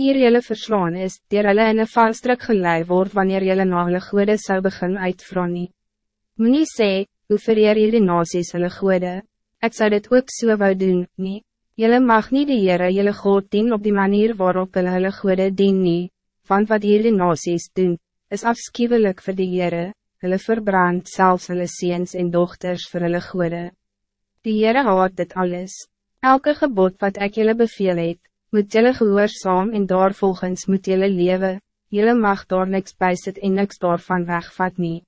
Hier jylle verslaan is, dier hulle in een valstrik gelei word wanneer jylle na hulle goede sou begin uitvra nie. Moe sê, hoe vereer hierdie nasies hulle goede, ek zou dit ook so wou doen, nie. Jylle mag niet die Heere jylle God dien op die manier waarop hulle hulle goede dien nie, want wat hierdie nasies doen, is afschuwelijk voor die Heere, hulle verbrand zelfs hulle seens en dochters voor hulle goede. Die Heere haat dit alles. Elke gebod wat ek jylle beveel het, moet jylle gehoorzaam en daar volgens moet jylle lewe, jylle mag daar niks bij sit en niks daarvan wegvat nie.